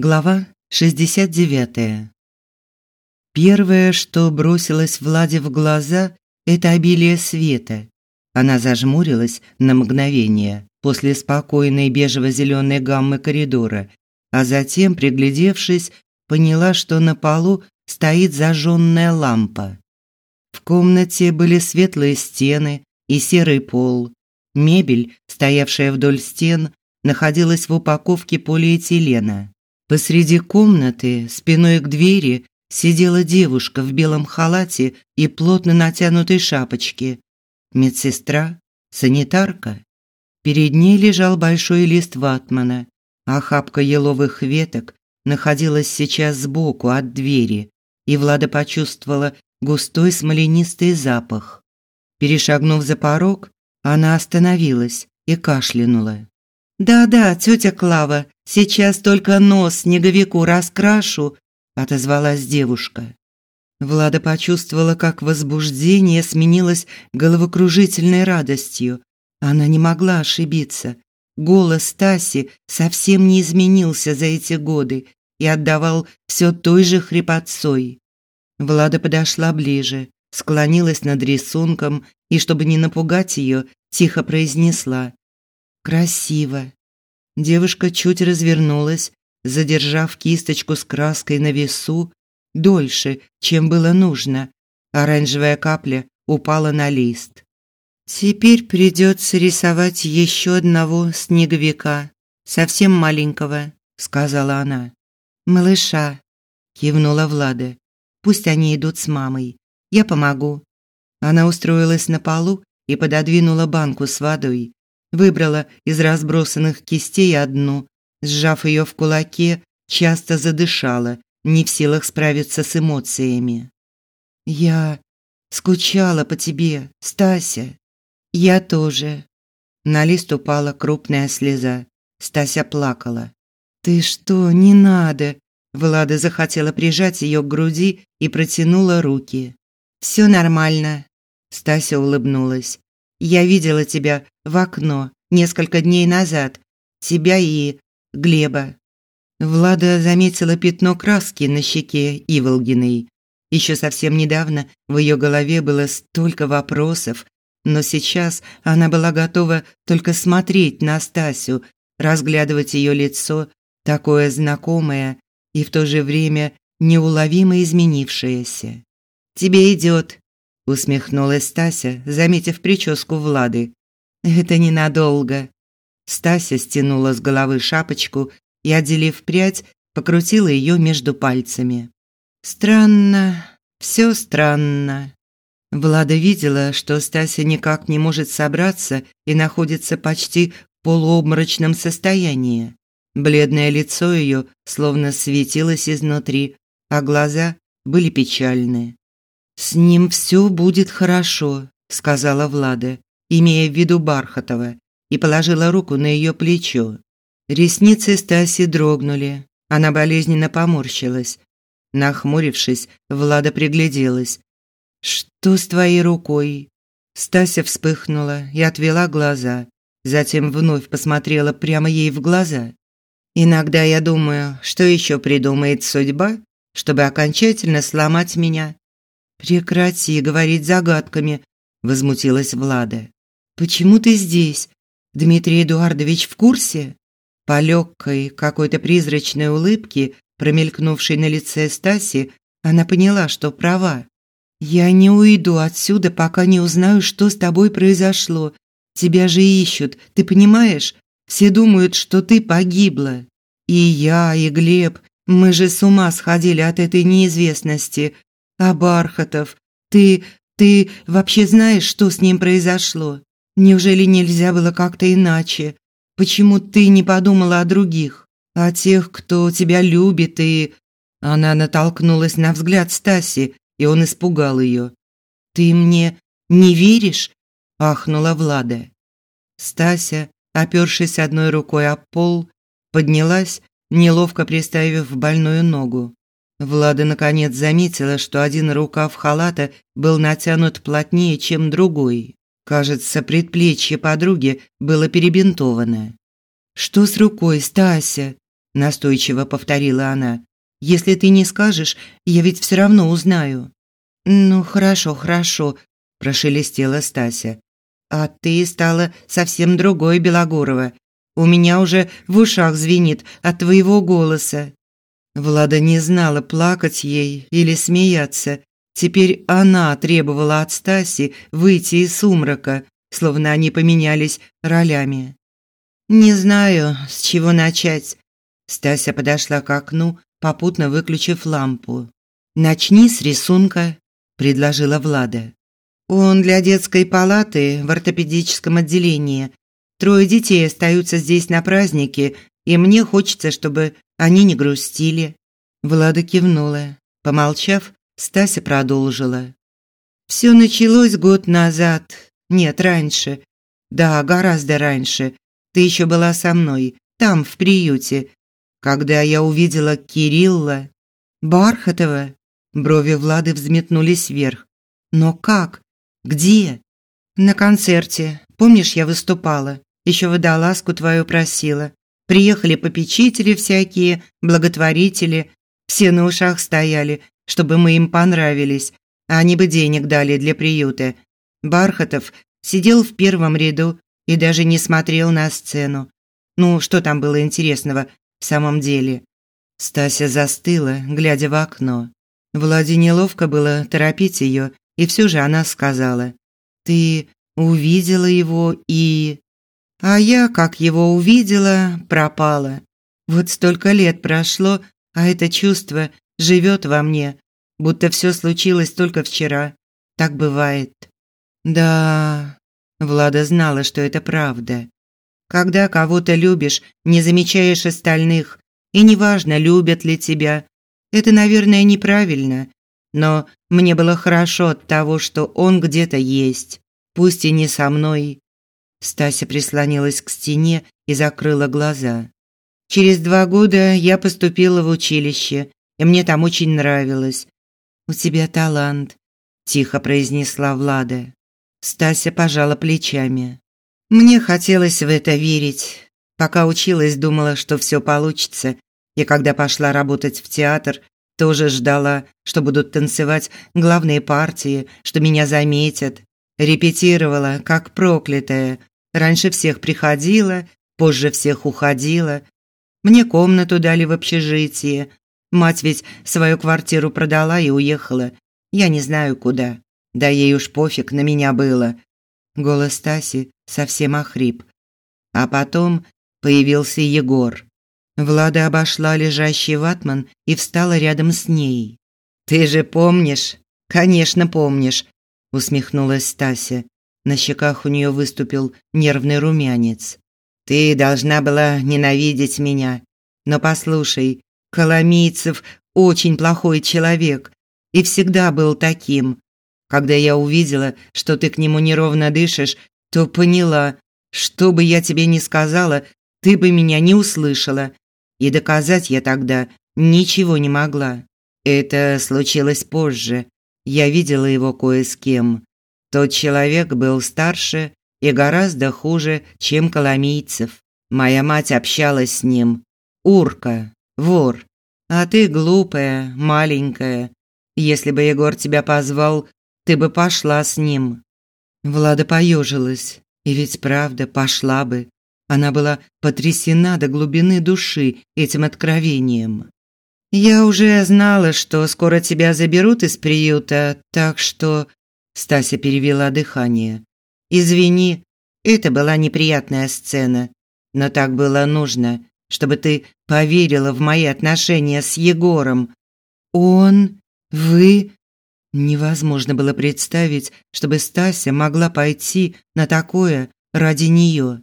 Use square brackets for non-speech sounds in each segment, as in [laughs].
Глава 69. Первое, что бросилось Владе в глаза, это обилие света. Она зажмурилась на мгновение после спокойной бежево зеленой гаммы коридора, а затем, приглядевшись, поняла, что на полу стоит зажженная лампа. В комнате были светлые стены и серый пол. Мебель, стоявшая вдоль стен, находилась в упаковке полиэтилена. Посреди комнаты, спиной к двери, сидела девушка в белом халате и плотно натянутой шапочке. Медсестра, санитарка. Перед ней лежал большой лист ватмана, а хапка еловых веток находилась сейчас сбоку от двери, и Влада почувствовала густой смоленистый запах. Перешагнув за порог, она остановилась и кашлянула. «Да-да, тетя Клава, сейчас только нос снеговику раскрашу», – отозвалась девушка. Влада почувствовала, как возбуждение сменилось головокружительной радостью. Она не могла ошибиться. Голос Таси совсем не изменился за эти годы и отдавал все той же хрипотцой. Влада подошла ближе, склонилась над рисунком и, чтобы не напугать ее, тихо произнесла Красиво. Девушка чуть развернулась, задержав кисточку с краской на весу дольше, чем было нужно. Оранжевая капля упала на лист. Теперь придется рисовать еще одного снеговика, совсем маленького, сказала она. Малыша, кивнула Влада. Пусть они идут с мамой. Я помогу. Она устроилась на полу и пододвинула банку с водой. Выбрала из разбросанных кистей одну, сжав ее в кулаке, часто задышала, не в силах справиться с эмоциями. «Я скучала по тебе, Стася. Я тоже». На лист упала крупная слеза. Стася плакала. «Ты что, не надо!» Влада захотела прижать ее к груди и протянула руки. «Все нормально». Стася улыбнулась. Я видела тебя в окно несколько дней назад. Тебя и Глеба. Влада заметила пятно краски на щеке Иволгиной. Еще совсем недавно в ее голове было столько вопросов, но сейчас она была готова только смотреть на Стасю, разглядывать ее лицо, такое знакомое и в то же время неуловимо изменившееся. «Тебе идет», усмехнулась Стася, заметив прическу Влады. Это ненадолго. Стася стянула с головы шапочку и, отделив прядь, покрутила ее между пальцами. Странно, все странно. Влада видела, что Стася никак не может собраться и находится почти в полуобморочном состоянии. Бледное лицо ее словно светилось изнутри, а глаза были печальные. «С ним все будет хорошо», – сказала Влада, имея в виду Бархатова, и положила руку на ее плечо. Ресницы Стаси дрогнули. Она болезненно поморщилась. Нахмурившись, Влада пригляделась. «Что с твоей рукой?» Стася вспыхнула и отвела глаза. Затем вновь посмотрела прямо ей в глаза. «Иногда я думаю, что еще придумает судьба, чтобы окончательно сломать меня Прекрати говорить загадками, возмутилась Влада. Почему ты здесь? Дмитрий Эдуардович в курсе? По легкой какой-то призрачной улыбке, промелькнувшей на лице Стаси, она поняла, что права. Я не уйду отсюда, пока не узнаю, что с тобой произошло. Тебя же ищут, ты понимаешь? Все думают, что ты погибла. И я, и Глеб, мы же с ума сходили от этой неизвестности. А Бархатов, ты, ты вообще знаешь, что с ним произошло? Неужели нельзя было как-то иначе? Почему ты не подумала о других, о тех, кто тебя любит и Она натолкнулась на взгляд Стаси, и он испугал ее. Ты мне не веришь? ахнула Влада. Стася, опёршись одной рукой о пол, поднялась, неловко приставив больную ногу. Влада наконец заметила, что один рукав халата был натянут плотнее, чем другой. Кажется, предплечье подруги было перебинтовано. «Что с рукой, Стася?» настойчиво повторила она. Если ты не скажешь, я ведь все равно узнаю. Ну, хорошо, хорошо, прошелестела Стася. А ты стала совсем другой, Белогорова. У меня уже в ушах звенит от твоего голоса. Влада не знала, плакать ей или смеяться. Теперь она требовала от Стаси выйти из сумрака, словно они поменялись ролями. «Не знаю, с чего начать». Стася подошла к окну, попутно выключив лампу. «Начни с рисунка», – предложила Влада. «Он для детской палаты в ортопедическом отделении. Трое детей остаются здесь на празднике, и мне хочется, чтобы они не грустили». Влада кивнула. Помолчав, Стася продолжила. «Все началось год назад. Нет, раньше. Да, гораздо раньше. Ты еще была со мной, там, в приюте. Когда я увидела Кирилла... Бархатова? Брови Влады взметнулись вверх. Но как? Где? На концерте. Помнишь, я выступала? Еще водолазку твою просила. Приехали попечители всякие, благотворители. Все на ушах стояли, чтобы мы им понравились. А они бы денег дали для приюта. Бархатов сидел в первом ряду и даже не смотрел на сцену. Ну, что там было интересного в самом деле? Стася застыла, глядя в окно. Владе неловко было торопить ее, и все же она сказала: "Ты увидела его и а я, как его увидела, пропала. Вот столько лет прошло, а это чувство живет во мне, будто все случилось только вчера. Так бывает. Да, Влада знала, что это правда. Когда кого-то любишь, не замечаешь остальных, и неважно, любят ли тебя. Это, наверное, неправильно, но мне было хорошо от того, что он где-то есть, пусть и не со мной. Стася прислонилась к стене и закрыла глаза. Через два года я поступила в училище, и мне там очень нравилось. У тебя талант, тихо произнесла Влада. Стася пожала плечами. Мне хотелось в это верить. Пока училась, думала, что все получится. И когда пошла работать в театр, тоже ждала, что будут танцевать главные партии, что меня заметят. Репетировала, как проклятая. Раньше всех приходила, позже всех уходила. Мне комнату дали в общежитии. Мать ведь свою квартиру продала и уехала. Я не знаю куда. Да ей уж пофиг на меня было. Голос Таси совсем охрип. А потом появился Егор. Влада обошла лежащий ватман и встала рядом с ней. Ты же помнишь? Конечно, помнишь, усмехнулась Стася. На щеках у нее выступил нервный румянец. Ты должна была ненавидеть меня. Но послушай, Коломийцев очень плохой человек и всегда был таким. Когда я увидела, что ты к нему неровно дышишь, то поняла, что бы я тебе ни сказала, ты бы меня не услышала. И доказать я тогда ничего не могла. Это случилось позже. Я видела его кое с кем. Тот человек был старше и гораздо хуже, чем Коломийцев. Моя мать общалась с ним. Урка, вор. А ты глупая, маленькая. Если бы Егор тебя позвал, ты бы пошла с ним. Влада поежилась. И ведь правда, пошла бы. Она была потрясена до глубины души этим откровением. Я уже знала, что скоро тебя заберут из приюта, так что Стася перевела дыхание. Извини, это была неприятная сцена, но так было нужно, чтобы ты поверила в мои отношения с Егором. Он, вы Невозможно было представить, чтобы Стася могла пойти на такое ради нее.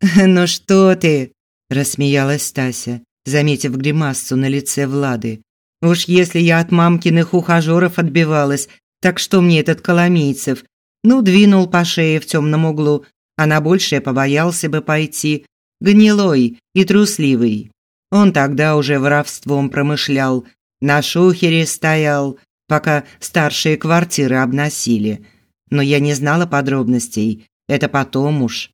[laughs] «Ну что ты?» – рассмеялась Стася, заметив гримасу на лице Влады. «Уж если я от мамкиных ухажеров отбивалась, так что мне этот Коломийцев? Ну, двинул по шее в темном углу, а на большее побоялся бы пойти. Гнилой и трусливый. Он тогда уже воровством промышлял, на шухере стоял, пока старшие квартиры обносили. Но я не знала подробностей, это потом уж.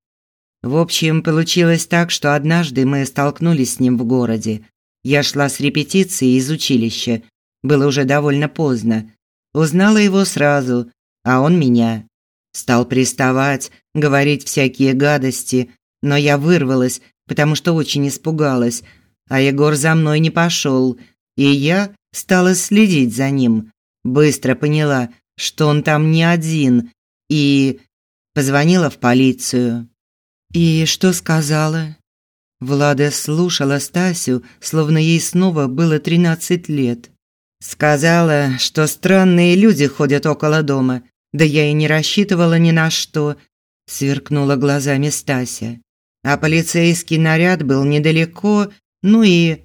В общем, получилось так, что однажды мы столкнулись с ним в городе. Я шла с репетиции из училища. Было уже довольно поздно. Узнала его сразу, а он меня. Стал приставать, говорить всякие гадости, но я вырвалась, потому что очень испугалась, а Егор за мной не пошел, и я стала следить за ним. Быстро поняла, что он там не один, и позвонила в полицию. И что сказала? Влада слушала Стасю, словно ей снова было тринадцать лет. Сказала, что странные люди ходят около дома. Да я и не рассчитывала ни на что, сверкнула глазами Стася. А полицейский наряд был недалеко, ну и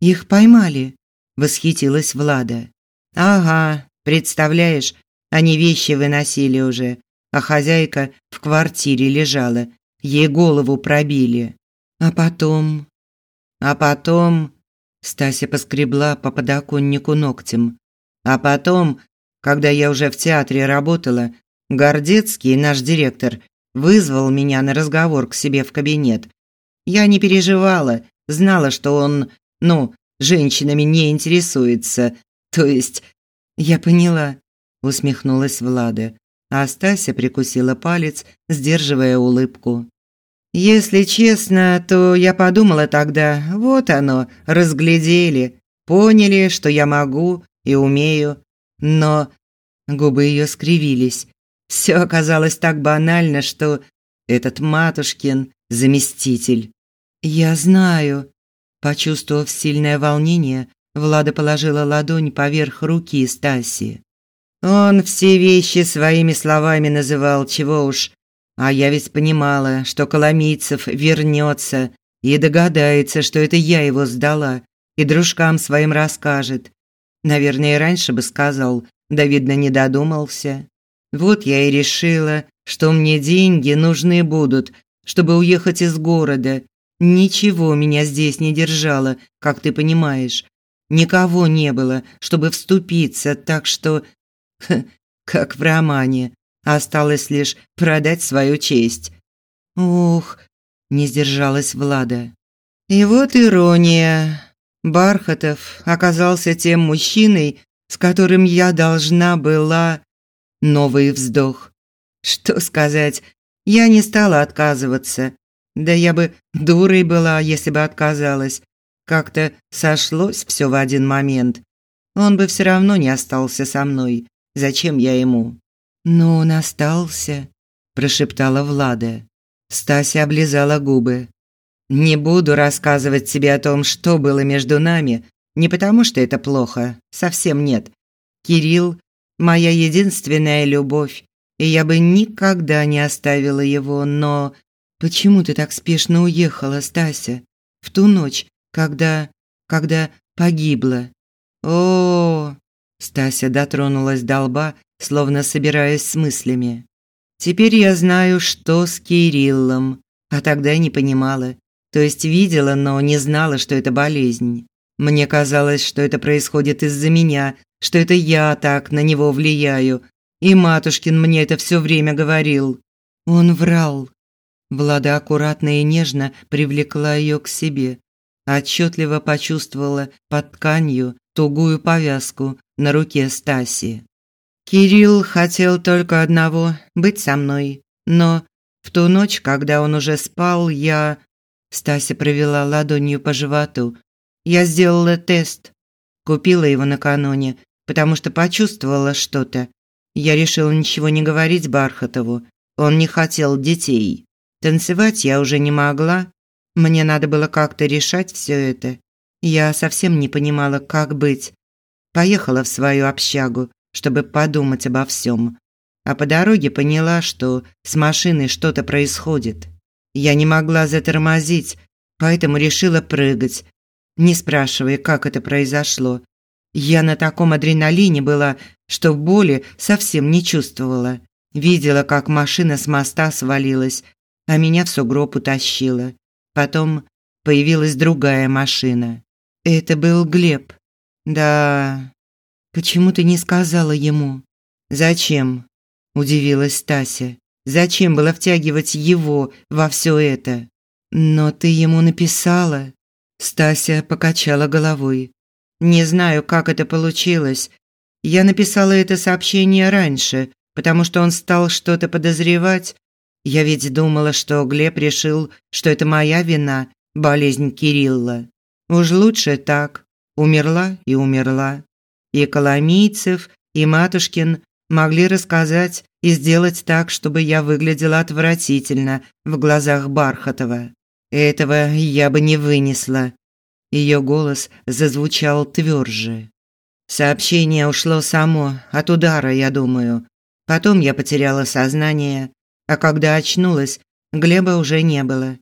их поймали, восхитилась Влада. Ага, представляешь, они вещи выносили уже, а хозяйка в квартире лежала, ей голову пробили. А потом... А потом... Стася поскребла по подоконнику ногтем. А потом, когда я уже в театре работала, Гордецкий, наш директор, вызвал меня на разговор к себе в кабинет. Я не переживала, знала, что он, ну, женщинами не интересуется. То есть, я поняла, усмехнулась Влада, а Стася прикусила палец, сдерживая улыбку. Если честно, то я подумала тогда, вот оно, разглядели, поняли, что я могу и умею. Но губы ее скривились. Все оказалось так банально, что этот Матушкин заместитель. Я знаю, почувствовав сильное волнение, Влада положила ладонь поверх руки Стаси. Он все вещи своими словами называл, чего уж. А я ведь понимала, что Коломийцев вернется и догадается, что это я его сдала, и дружкам своим расскажет. Наверное, раньше бы сказал, да видно не додумался. Вот я и решила, что мне деньги нужны будут, чтобы уехать из города. Ничего меня здесь не держало, как ты понимаешь. Никого не было, чтобы вступиться, так что как в романе. Осталось лишь продать свою честь. Ух, не сдержалась Влада. И вот ирония. Бархатов оказался тем мужчиной, с которым я должна была... Новый вздох. Что сказать, я не стала отказываться. Да я бы дурой была, если бы отказалась. Как-то сошлось все в один момент. Он бы все равно не остался со мной. Зачем я ему? Но он остался, прошептала Влада. Стася облизала губы. Не буду рассказывать тебе о том, что было между нами, не потому что это плохо, совсем нет. Кирилл моя единственная любовь, и я бы никогда не оставила его, но почему ты так спешно уехала, Стася, в ту ночь, когда когда погибла? О, -о, Стася дотронулась до лба, словно собираясь с мыслями. Теперь я знаю, что с Кириллом, а тогда не понимала. То есть видела, но не знала, что это болезнь. Мне казалось, что это происходит из-за меня, что это я так на него влияю. И матушкин мне это все время говорил. Он врал. Влада аккуратно и нежно привлекла ее к себе. Отчетливо почувствовала под тканью тугую повязку на руке Стаси. Кирилл хотел только одного быть со мной, но в ту ночь, когда он уже спал, я Стася провела ладонью по животу. Я сделала тест. Купила его накануне, потому что почувствовала что-то. Я решила ничего не говорить Бархатову. Он не хотел детей. Танцевать я уже не могла. Мне надо было как-то решать все это. Я совсем не понимала, как быть. Поехала в свою общагу, чтобы подумать обо всем. А по дороге поняла, что с машиной что-то происходит. Я не могла затормозить, поэтому решила прыгать, не спрашивая, как это произошло. Я на таком адреналине была, что боли совсем не чувствовала. Видела, как машина с моста свалилась, а меня в сугроб утащила. Потом появилась другая машина. Это был Глеб. Да. Почему ты не сказала ему? Зачем? удивилась Тася. Зачем было втягивать его во все это? Но ты ему написала? Стася покачала головой. Не знаю, как это получилось. Я написала это сообщение раньше, потому что он стал что-то подозревать. Я ведь думала, что Глеб решил, что это моя вина, болезнь Кирилла. Уж лучше так. Умерла и умерла. И Коломийцев, и Матушкин могли рассказать и сделать так, чтобы я выглядела отвратительно в глазах Бархатова. Этого я бы не вынесла. Ее голос зазвучал тверже. Сообщение ушло само, от удара, я думаю. Потом я потеряла сознание, а когда очнулась, Глеба уже не было.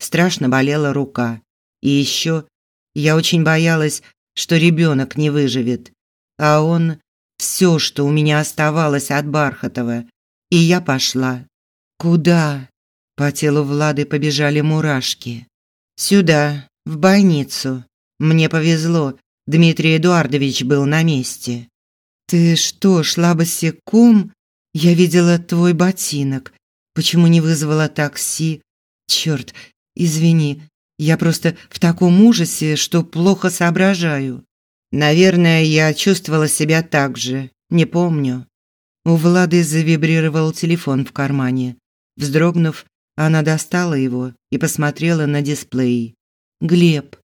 Страшно болела рука. И еще я очень боялась, что ребенок не выживет. А он все, что у меня оставалось от Бархатова. И я пошла. Куда? По телу Влады побежали мурашки. Сюда, в больницу. Мне повезло, Дмитрий Эдуардович был на месте. Ты что, шла босиком? Я видела твой ботинок. Почему не вызвала такси? Черт, извини. Я просто в таком ужасе, что плохо соображаю. Наверное, я чувствовала себя так же. Не помню. У Влады завибрировал телефон в кармане. Вздрогнув, она достала его и посмотрела на дисплей. Глеб.